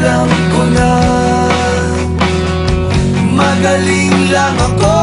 alam ko na Magaling lang ako.